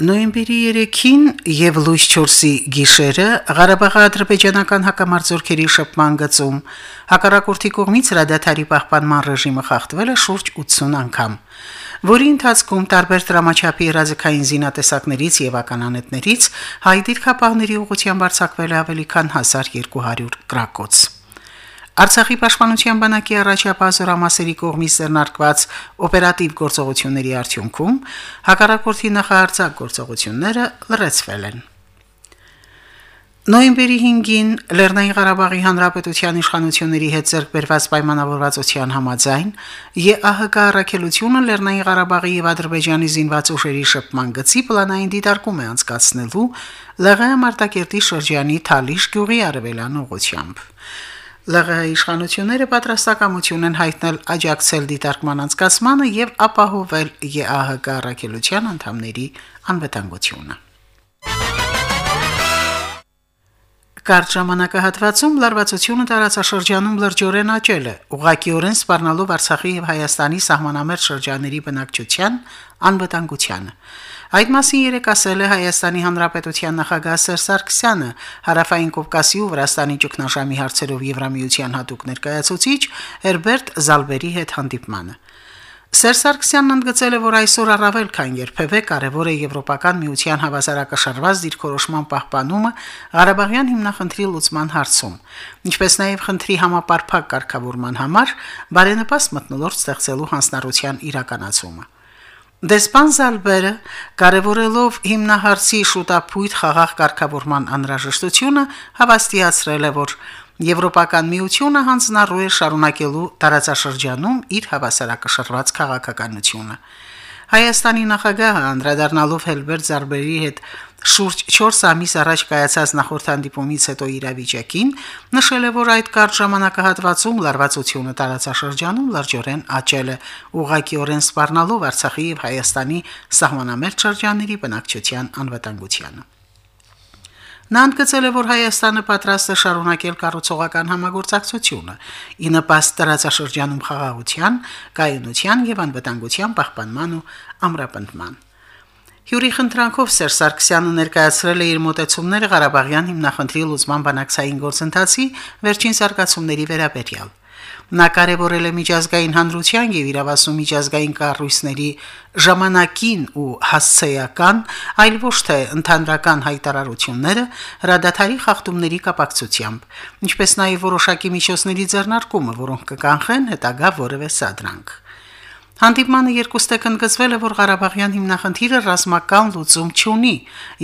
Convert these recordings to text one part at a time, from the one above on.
Նոյեմբերի 3-ին եւ լույս 4-ի գիշերը Ղարաբաղի ադրբեջանական հակամարտությունների շփման գծում հակառակորդի կողմից հրադադարի պահպանման ռեժիմը խախտվել է շուրջ 80 անգամ, որի ընթացքում տարբեր դրամաչափի հրաձգային զինատեսակներից եւ ականանետներից հայ դիրքապահների ուղղությամբ արձակվել է ավելի քան 1200 գրակոց։ Արցախի պաշտպանության բանակի առաջապահ զորամասերի կողմից ձեռնարկված օպերատիվ գործողությունների արդյունքում հակառակորդի նախահարձակ գործողությունները լրացվել են։ Նոյեմբերի 5-ին Լեռնային Ղարաբաղի Հանրապետության իշխանությունների հետ ձեռքբերված պայմանավորվածության համաձայն ԵԱՀԿ առաքելությունը Լեռնային Ղարաբաղի եւ Ադրբեջանի զինված ուժերի շփման գծի պլանային դիտարկում է անցկացնելու ԼՂՀ Մարտակերտի շրջանի Թալիշ գյուղի արևելան ուղությամբ։ ԼՂՀ իշխանությունները պատրաստակամություն են հայտնել աջակցել դիտարկման անցկացմանը եւ ապահովել ԵԱՀԿ առաքելության անդամների անվտանգությունը։ Կարճ ժամանակահատվածում լարվածությունը տարածաշրջանում լրջորեն աճել է, ուղղակիորեն սպառնալով Արցախի եւ Հայաստանի սահմանամերձ շրջանների բնակչության անվտանգությանը։ Այդ մասին երեկ ասել է Հայաստանի Հանրապետության նախագահ Սերժ Սարգսյանը Հարավային Կովկասի ու Վրաստանի ճգնաժամի հարցերով Եվրամիության հատուկ ներկայացուցիչ Հերբերտ Զալբերի հետ հանդիպմանը։ Սերժ Սարգսյանն ընդգծել է, որ այսօր առավել քան երբևէ կարևոր է Եվրոպական միության հավասարակշռված դիրքորոշման պահպանումը Ղարաբաղյան հիմնախնդրի լուծման հարցում, ինչպես նաև խնդրի համապարփակ կարգավորման համար բարենպաստ մտնոլորտ ստեղծելու հանձնառության իրականացումը։ Դեսպան Զալբերը կարևորելով հիմնահարցի շուտապույտ խաղաղ կարգավորման անհրաժեշտությունը հավաստիացրել է, որ Եվրոպական միությունը հանձնառու է շարունակելու տարածաշրջանում իր հավասարակշռված քաղաքականությունը։ Հայաստանի նախագահը անդրադառնալով Հելբերտ Զարբերի հետ շուրջ 4 ամիս առաջ կայացած նախորդ հանդիպումից հետո իրավիճակին, նշել է, որ այդ կարճ ժամանակահատվածում լարվածությունը տարածաշրջանում լրջորեն աճել է, ուղղակիորեն սպառնալով Արցախի եւ Հայաստանի սահմանամերձ շրջանների բնակչության անվտանգությանը։ Նա ընդգծել է, որ Հայաստանը պատրաստ է շարունակել կառուցողական համագործակցությունը՝ ի նպաստ տարածաշրջանում խաղաղության, կայունության եւ անվտանգության պահպանման ու ամրապնդման։ Հյուրի խնդրանքով Սերժ Սարգսյանը ներկայացրել է իր մտեցումները Ղարաբաղյան հիմնախնդրի լուծման բանակցային գործընթացի վերջին զարգացումների վերաբերյալ։ Նա կարևորել է միջազգային հանրության եւ իրավասու միջազգային կառույցների ժամանակին ու հասցեական, այլ ոչ թե ընդհանրական հայտարարությունները հրադադարի խախտումների կապակցությամբ, ինչպես նաեւ որոշակի միջոցների ձեռնարկումը, որոնք կկանխեն հետագա որևէ սադրանք։ Հանդիպմանը երկուստեք ընդգծվել է, որ Ղարաբաղյան հիմնախնդիրը ռազմական լուծում չունի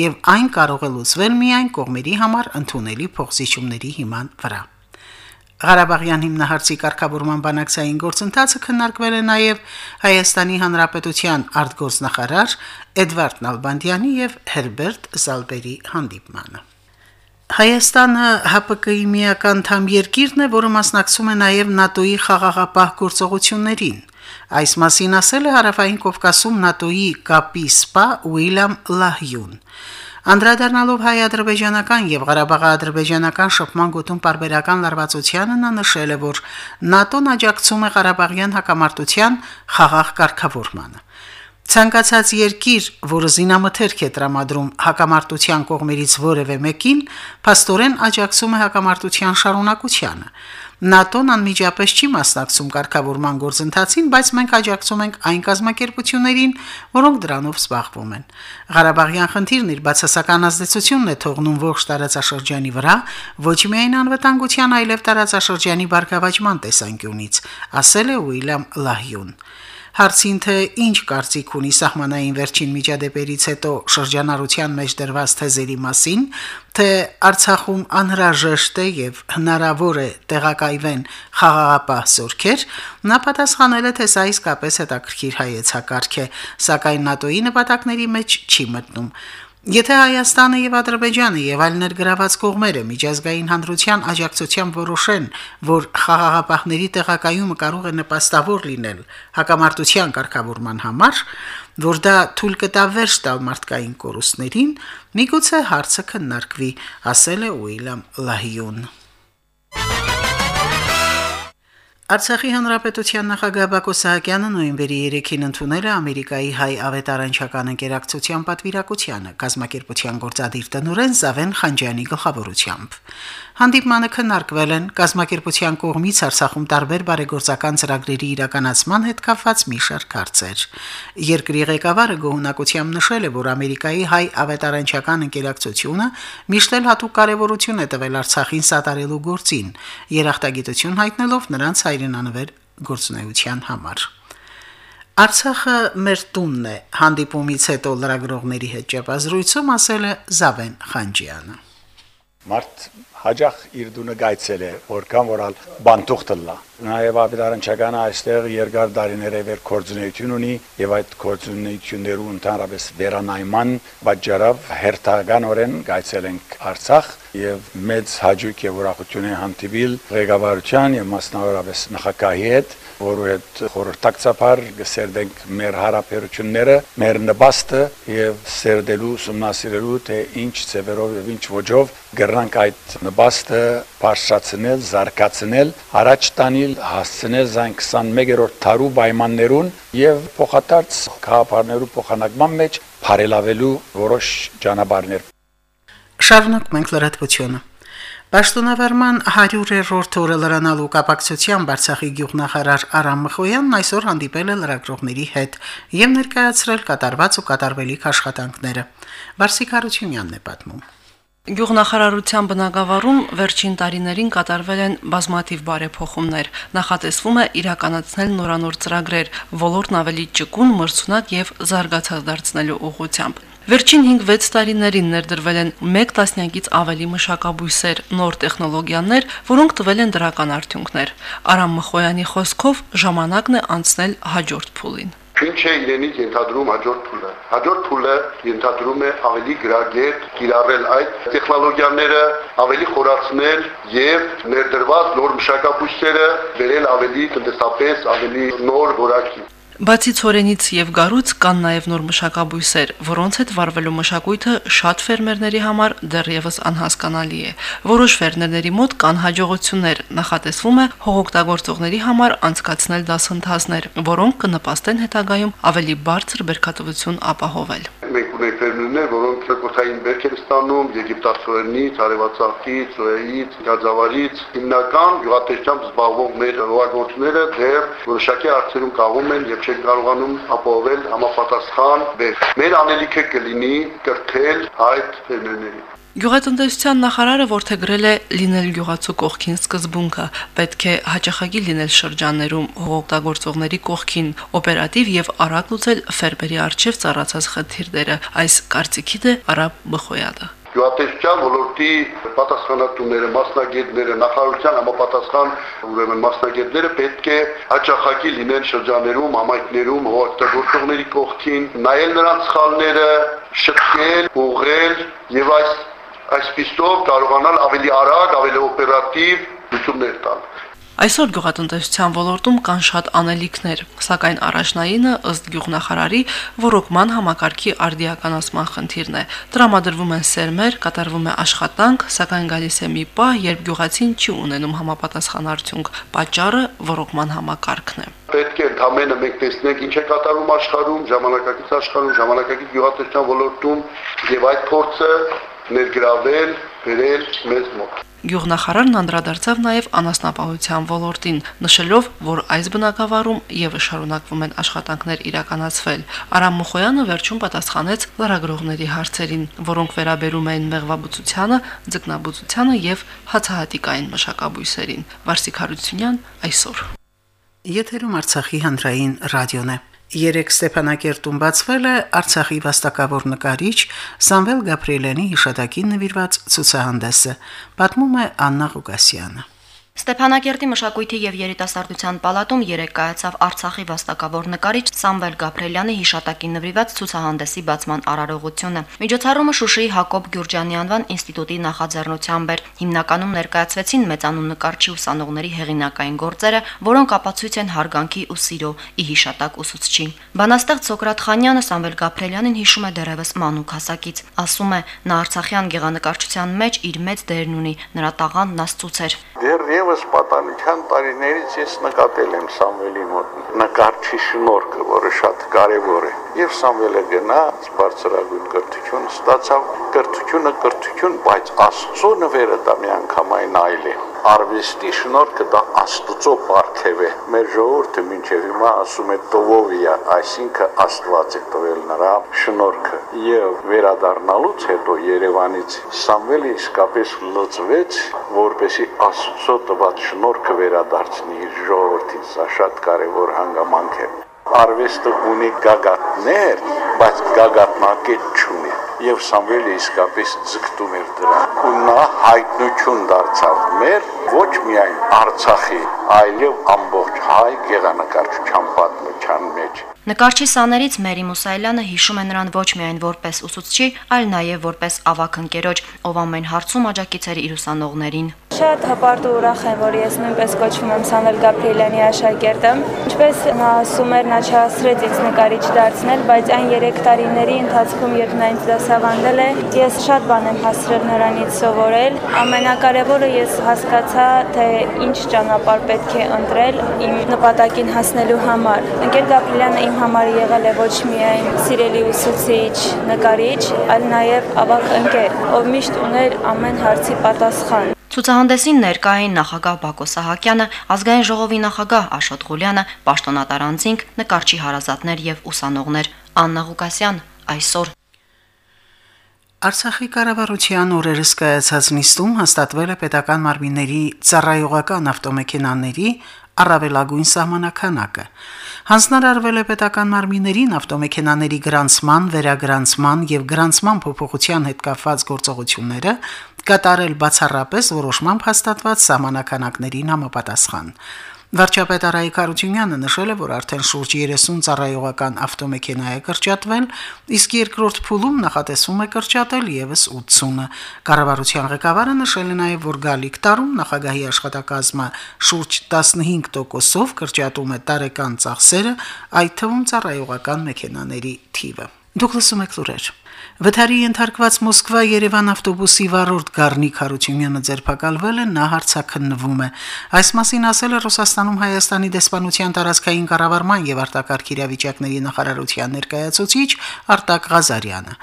եւ այն կարող է լուծվել միայն կողմերի համար ընդունելի փոխզիջումների հիման վրա։ Ղարաբաղյան հիմնահարցի կարգավորման բանակցային գործընթացը քննարկվել է նաև Հայաստանի Հանրապետության արտգործնախարար Էդվարդ Նալբանդյանի եւ Հերբերտ Զալբերի հանդիպմանը։ Հայաստանը ՀՊԿ-ի միական թամ երկիրն է, որը մասնակցում է նաև ՆԱՏՕ-ի խաղաղապահ գործողություններին։ Այս մասին ասել է Հարավային Կովկասում ՆԱՏՕ-ի կապի սպա Ուիլյամ Լահյուն։ Անդրադառնալով հայ-ադրբեջանական եւ Ղարաբաղի-ադրբեջանական շփման գոտում բարբերական լարվածությանը նա նշել է, որ ՆԱՏՕ-ն աջակցում է Ղարաբաղյան հակամարտության խաղաղ կարգավորմանը։ Ցանկացած երկիր, որը զինամթերք է տրամադրում հակամարտության կողմերից որևէ մեկին, փաստորեն աջակցում է հակամարտության շարունակությանը։ ՆԱՏՕ-ն անմիջապես չի մասնակցում կարգավորման գործընթացին, բայց մենք աջակցում ենք այն կազմակերպություններին, որոնք դրանով զբաղվում են։ Ղարաբաղյան խնդիրն իր բացասական ազդեցությունն է թողնում ողջ տարածաշրջանի վրա, ոչ միայն անվտանգության, այլև տարածաշրջանի բարգավաճման տեսանկյունից, ասել է Ուիլյամ Լահյուն հարցին թե ինչ կարծիք ունի սահմանային վերջին միջադեպերից հետո շրջանառության մեջ դրված թեզերի մասին, թե Արցախում անհրաժեշտ է եւ հնարավոր է տեղակայվեն խաղաղապահ զորքեր, նա պատասխանել է, թե սա իսկապես հետաքրքիր հայեցակարգ է, սակայն ՆԱՏՕ-ի նպատակների մեջ չի մտնում։ Եթե Հայաստանը եւ Ադրբեջանը եւ այլ ներգրաված կողմերը միջազգային հանրության աջակցությամբ որոշեն, որ խաղաղապահների տեղակայումը կարող է նպաստավոր լինել հակամարտության կարգավորման համար, որ դա թույլ կտա վերջ տալ մարդկային կորուստներին, միգուցե հարցը քննարկվի, ասել է Ուիլյամ Լահիուն։ Արցախի հանրապետության նախագահ Բակո Սահակյանը նոյեմբերի 3-ին ընդունել է Ամերիկայի հայ ավետարանչական ընկերակցության պատվիրակությանը կազմակերպության գործադիր տնօրեն Զավեն Խանջյանի գլխավորությամբ։ Հանդիպմանը քննարկվել են. Կազմակերպության կողմից Արցախում տարբեր բարեգործական ծրագրերի իրականացման հետ կապված մի շարք հարցեր։ Երկրի ղեկավարը գոհունակությամբ նշել է, որ Ամերիկայի հայ ավետարանչական ընկերակցությունը միշտ էլ հատուկ կարևորություն է տվել Արցախին սատարելու գործին, երախտագիտություն հայտնելով նրանց հայրենանվեր գործունեության համար։ Արցախը մեր տունն է, հանդիպումից հետո լրագրողների հետ ճեպազրույցում ասել է Զավեն Խանջյանը։ Մարտ հաջախ իր դունը գայցել է, որքան որալ բանտուղթը լա։ Նաև ավետարանչականը այստեղ երկար դարիներ է վեր կորձունեություն ունի եւ այդ կորձունեություններու ընդհանրապես վերանայման պատճառով հերթականորեն գայցել ենք Արցախ եւ մեծ հաջող եւ ուրախություն է հանդիպիլ ղեկավարության եւ մասնավորապես նախագահի հետ որու հետ խորհրդակցաբար գսերդենք մեր հարաբերությունները, մեր նպաստը եւ սերդելու, ուսումնասիրելու թե ինչ ծևերով եւ ինչ ոճով գրնանք այդ նպաստը բարձրացնել, զարգացնել, առաջ տանել, հասցնել զայն 21-րդ տարու պայմաններուն եւ փոխադարձ քաղաքարներու փոխանակման մեջ բարելավելու որոշ ճանապարհներ։ Շարունակում ենք լրատվությունը։ Պաշտոնավարման 100-րդ օրը լրանալու կապակցությամբ Արցախի գյուղնախարար Արամ Մխոյանն այսօր հանդիպել է լրագրողների հետ եւ ներկայացրել կատարված ու կատարվելիք աշխատանքները։ Վարսիկ Հարությունյանն է պատմում։ Գյուղնախարարության բնակավարում վերջին տարիներին կատարվել են բազմաթիվ բարեփոխումներ։ Նախատեսվում է իրականացնել նորանոր ծրագրեր, ոլորտն ավելի ճկուն, մրցունակ եւ զարգացած դարձնելու ուղղությամբ։ Վերջին 5-6 տարիներին ներդրվել են 1 տասնյակից ավելի մշակաբույսեր, նոր տեխնոլոգիաներ, որոնք տվել են դրական արդյունքներ։ Արամ Մխոյանի խոսքով ժամանակն է անցնել հաջորդ փուլին։ Ինչ է իրենից ենթադրում հաջորդ փուլը։ Հաջորդ փուլը ենթադրում է ավելի գրագետ կիրառել այդ տեխնոլոգիաները, ավելի խորացնել եւ ներդրված նոր մշակաբույսերը վերել ավելի տնտեսապես ավելի նոր որակի։ Բացի ծորենից եւ գարուց կան նաեւ նոր մշակաբույսեր, որոնց հետ վարվելու մշակույթը շատ ֆերմերների համար դեռևս անհասկանալի է։ Որոշ ֆերմերների մոտ կան հաջողություններ, նախատեսվում է հողօգտագործողների համար անցկացնել դասընթացներ, որոնք կնպաստեն հետագայում ավելի բարձր բերքատվություն ապահովել մենք ունենք ռեկորդային բերք են ստանում Եգիպտացորենից, Արևածաղկից, Սոյից, Գազավարից, հիմնական գյուղատնտեսությամբ զբաղվող մեր հողագործները դեռ որոշակի հարցերում կաղում են եւ չեն կարողանում ապահովել համապատասխան բերք։ Մեր անելիքը կլինի կրթել այդ ֆերմերներին։ Գյուղատնտեսության նախարարը ворթեգրել է լինել գյուղացու կողքին սկզբունքը, պետք է հաճախակի լինել շրջաններում հողօգտագործողների կողքին, օպերատիվ եւ արագ լուծել ֆերմերի արժեվ ծառացած խնդիրները։ Այս կարծիքիդ դե է Արաբ Մխոյանը։ Գյուղատնտեսության ոլորտի պատասխանատուները, մասնագետները, նախարարության համապատասխան ուրեմն մասնագետները պետք է հաճախակի լինեն շրջաններում, համայնքներում, հողօգտագործողների կողքին, նայել նրանց սխալները, շփվել, ուղղել եւ այս այսպիսով կարողանալ ավելի արագ, ավելի օպերատիվ լուծումներ տալ։ Այսօր գյուղատնտեսության ոլորտում կան շատ անելիքներ, սակայն առաջնայինը ըստ գյուղնախարարի ռոռոկման համակարգի արդիականացման խնդիրն է։ Տրամադրվում են սերմեր, կատարվում է աշխատանք, սակայն գալիս է մի պահ, երբ գյուղացին չի ունենում համապատասխան արդյունք։ Պատճառը ռոռոկման համակարգն է պետք է ընդամենը մենք տեսնենք ինչ է կատարում աշխարհում, ժամանակակից աշխարհում, ժամանակակից գյուղատնտեսության ոլորտում եւ այդ փորձը ներգրավել, բերել մեզ մոտ։ Գյուղնախարարն անդրադարձավ նաև անասնապահության ոլորտին, նշելով, որ այս բնակավարում եւս շարունակվում են աշխատանքներ իրականացվել։ Արամ Մուխոյանը վերջում պատասխանեց լրագրողների հարցերին, որոնք վերաբերում էին մեղվաբուծությանը, ձկնաբուծությանը եւ հացահատիկային մշակաբույսերին։ Վարսիկ Հարությունյան այսօր։ Եթերում Արցախի հանրային ռադիոն է։ Երեք Ստեփանակերտում բացվել է Արցախի վաստակավոր նկարիչ Սամվել Գաբրիելյանի հիշատակին նվիրված ցուցահանդեսը, պատմում է Աննա Ղուկասյանը։ Ստեփանակերտի մշակույթի եւ երիտասարդության պալատում երեկ կայացավ Արցախի վաստակավոր նկարիչ Սամվել Գաբրելյանի հիշատակին նվիրված ցուցահանդեսի բացման արարողությունը։ Միջոցառումը Շուշիի Հակոբ Գյուրջյանի անվան ինստիտուտի նախաձեռնությամբ էր։ Հիմնականում ներկայացվեցին մեծանուն նկարչի ուսանողների հեղինակային գործերը, որոնք ապացույց են հարգանքի ու սիրո ի հիշատակ ուսուցչի։ Բանաստեղծ Սոկրատ Խանյանը Սամվել Գաբրելյանին հիշում է դեռևս մանուկ հասակից։ Ասում է, նա Արցախյան գեղանկարչության մեջ իր մեծ դերն ունի, նրա տաղանդն աստծուց էր։ Դեռևս պատանության տարիներից ես նկատել եմ Սամվելի մոտ նկարչի շնորհքը, որը շատ կարևոր է։ Եվ Սամվելը գնաց բարձրագույն կրթություն ստացավ, կրթությունը կրթություն, բայց Աստծո նվերը դա միանգամայն այլ է արվեստի շնորհքը դա աստծո պարգև է մեր ժողովուրդը մինչև հիմա ասում է տովովիա այսինքն աստված է տվել նրա շնորհքը եւ վերադառնալուց հետո Երևանից Սամվելը իսկապես լծվեց որպեսի աստծո տված շնորհքը վերադարձնի իր ժողովրդին սա շատ կարեւոր հանգամանք է արվեստը ունի գագաթներ բայց գագաթնակետ չունի եւ Սամվելը իսկապես ձգտում էր դրան ու նա հայտնություն դարձավ մեր ոչ միայն Արցախի, այլև ամբողջ հայ գեղանկարչության պատմության մեջ։ Նկարչի սաներից Մերի Մուսայելյանը հիշում է նրան ոչ միայն որպես ուսուցչի, այլ նաև որպես ավակ ընկերոջ, ով ամեն հարցում աջակից էր իր ուսանողներին։ Շատ հպարտ ու ուրախ եմ, որ ես նույնպես կոչվում եմ Սամվել Գաբրիելյանի աշակերտը։ Ինչպես նա ասում էր, նա չհասցրեց ինձ նկարիչ դարձնել, բայց այն 3 տարիների ընթացքում, երբ նա ինձ դասավանդել է, ես շատ բան եմ հասցրել նրանից սովորել։ Ամենակարևորը ես հասկացա, թե ինչ ճանապարհ պետք է ընտրել իմ նպատակին հասնելու համար։ Ընկեր Գաբրիելյանը իմ համար եղել է ոչ միայն սիրելի ուսուցիչ, նկարիչ, այլ նաև ավակ ընկեր, ով միշտ ուներ ամեն հարցի պատասխան։ Ցուցահանդեսին ներկային նախագահ Բակո Սահակյանը, ազգային ժողովի նախագահ Աշոտ Ղուլյանը, պաշտոնատար անձինք, նկարչի հարազատներ եւ ուսանողներ։ Աննա Ղուկասյան այսօր Արցախի կառավարության օրերս կայացած նիստում հաստատվել է պետական մարմինների ծառայողական ավտոմեքենաների առավելագույն սահմանականակը։ Հանձնարարվել է պետական մարմիններին ավտոմեքենաների գրանցման, վերագրանցման եւ գրանցման փոփոխության հետ կապված գործողությունները կատարել բացառապես որոշմամբ հաստատված սահմանականակներին համապատասխան։ Վարչապետ Արայիկ Արությունյանը նշել է, որ արդեն շուրջ 30 ծառայողական ավտոմեքենա է կրճատվել, իսկ երկրորդ փուլում նախատեսվում է կրճատել եւս 80-ը։ Կառավարության ղեկավարը նշել է նաեւ, որ գալիք տարում նախագահի աշխատակազմը շուրջ 15%-ով կրճատում է տարեկան ծախսերը, այդ թվում ծառայողական մեքենաների թիվը։ Դուք լսում եք լուրեր։ Վթարի ենթարկված Մոսկվա-Երևան ավտոբուսի վարորդ Գառնիկ Հարությունյանը ձերբակալվել է, նա հարցակնվում է։ Այս մասին ասել է Ռուսաստանում Հայաստանի դեսպանության տարածքային կառավարման եւ արտակարգ իրավիճակների նախարարության ներկայացուցիչ Արտակ Ղազարյանը։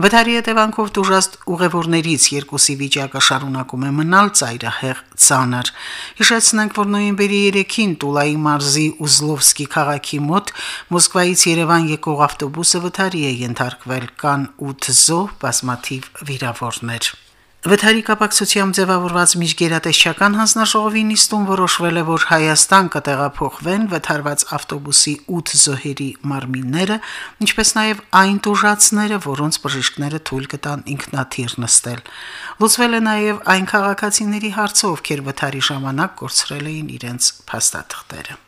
Վթարի հետևանքով դժաստ ուղևորներից երկուսի վիճակը շարունակում է մնալ ծայրահեղ ցաներ։ Հիշեցնենք, որ նոյեմբերի 3-ին Տուլայի մարզի Ուզլովսկի քաղաքի մոտ Մոսկվայից Երևան եկող ավտոբուսը վթարի է ենթարկվել, կան 8 զոհ, բազմաթիվ վիրավորներ։ Վթարի կապակցությամբ ձևավորված միջգերատեսչական հանձնաժողովի նիստում որոշվել է, որ Հայաստան կտեղափոխվեն վթարված ավտոբուսի 8 զոհերի մարմինները, ինչպես նաև այն տուժածները, որոնց բժիշկները թույլ կտան ինքնաթիռ նստել։ Լուծվել է նաև այն քաղաքացիների հարցը, ովքեր վթարի ժամանակ կորցրել էին իրենց փաստաթղթերը։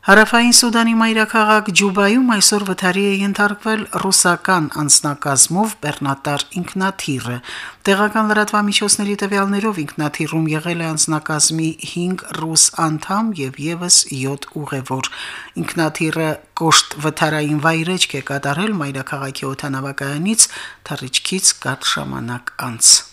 Հարավային Սուդանի մայրաքաղաք Ջուբայում այսօր վթարի է ենթարկվել ռուսական անձնակազմով բեռնատար ինքնաթիռը։ Տեղական լրատվամիջոցների տվյալներով ինքնաթիռում եղել է անձնակազմի 5 ռուս անդամ եւ եւս 7 ուղևոր։ Ինքնաթիռը կոշտ վթարային վայրեջք է կատարել մայրաքաղաքի օթանավակայանից թռիչքից կատ ժամանակ անց։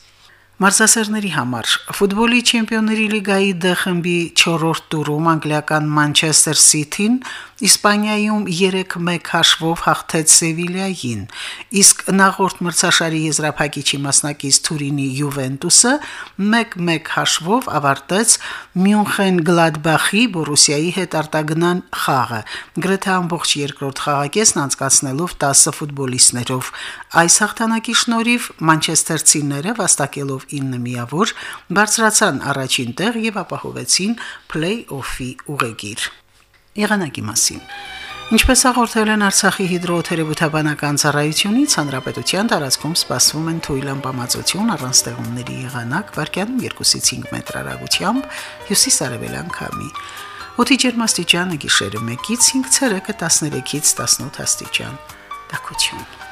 Մարզասերների համար ֆուտբոլի չեմպիոնների լիգայի D խմբի 4-րդ տուրում անգլիական Մանչեսթեր Սիթին Իսպանիայում 3-1 հաշվով հաղթեց Սևիլիային, իսկ նախորդ մրցաշարի եզրափակիչի մասնակից Թուրինի Յուվենտուսը 1-1 հաշվով ավարտեց Մյունխեն Գլադբախի Բորուսիայի հետ արտագնան խաղը, գրեթե ամբողջ երկրորդ խաղակեսն անցկացնելով 10 ֆուտբոլիստներով։ Այս հաղթանակի շնորհիվ մանչեսթերցիները վաստակելով 9 միավոր բարձրացան առաջին տեղ եւ ապահովեցին փլեյ-օֆի ուղեգիր։ Եղանակի մասին։ Ինչպես հաղորդել են Արցախի հիդրոթերապևտաբանական ծառայությունից, հանրապետության տարածքում սպասվում են թույլ ամպամածություն առանց ստեղումների եղանակ, վարկյանում 2-ից 5 մետր հեռագությամբ, հյուսիս-արևելյան քամի։ Օդի ջերմաստիճանը գիշերը 1-ից 5 ցերեկը 13-ից 18 աստիճան։ Տակություն։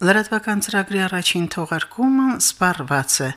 Լրատվական ծրագրի առաջին թողարկումը սպառված է